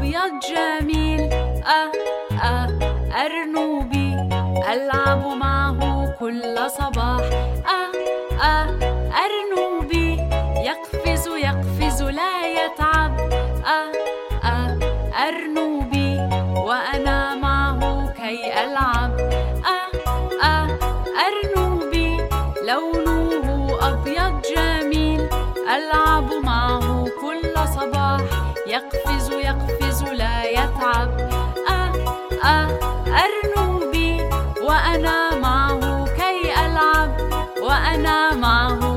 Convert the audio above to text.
أبيض جميل. أه أه أرنوبي. ألعب معه كل صباح. أه أه أرنوبي. يقفز يقفز لا يتعب. أه أه أرنوبي. وأنا معه كي ألعب. أه أه أرنوبي. لونه أبيض جميل. ألعب معه كل صباح. يقفز يقفز وأنا معه كي ألعب وأنا معه